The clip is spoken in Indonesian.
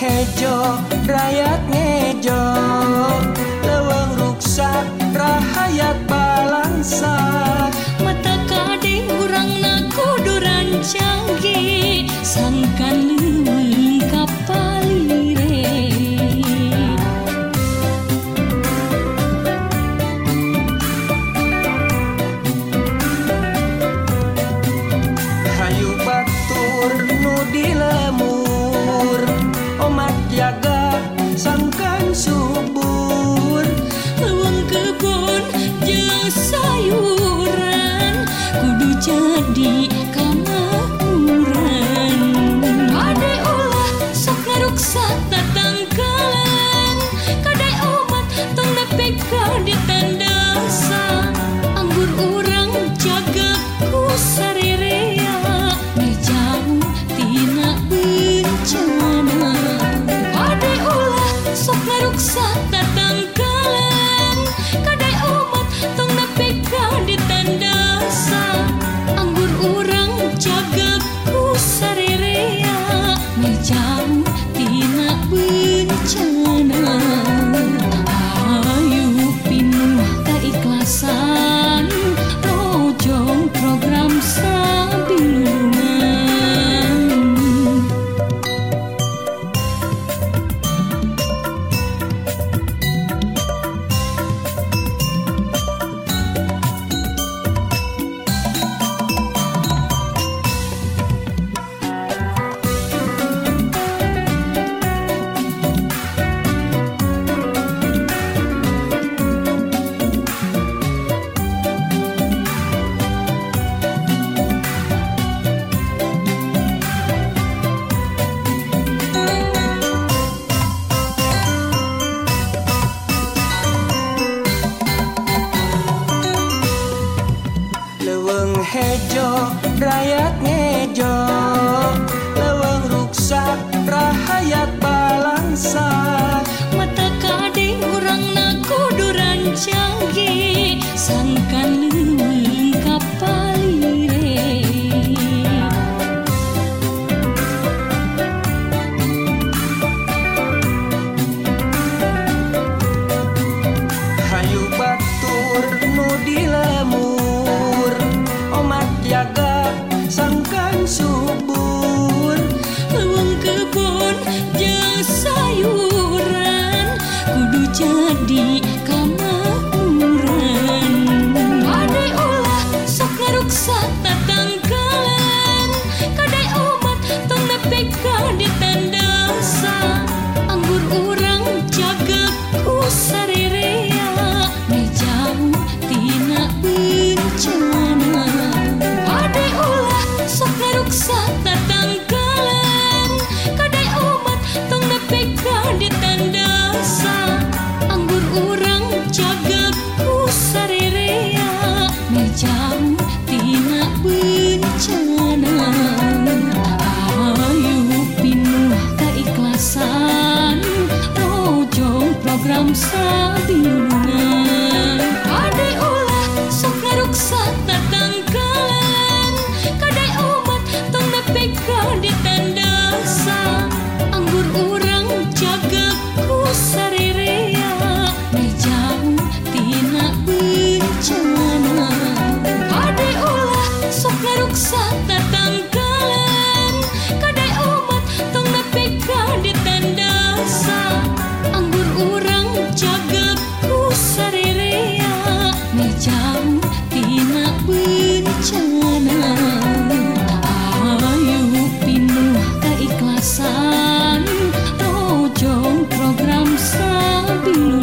hejo rakyatnya jadi karena kurang. Ada ulah sok ngaruksa tata to hejo rakyat ngejo. Leweng rusak rahayat balangsa. Mata kade urang naku duran canggih sangkan Hayu batur nu dilemu subur Leweng kebun jeung sayuran Kudu jadi you.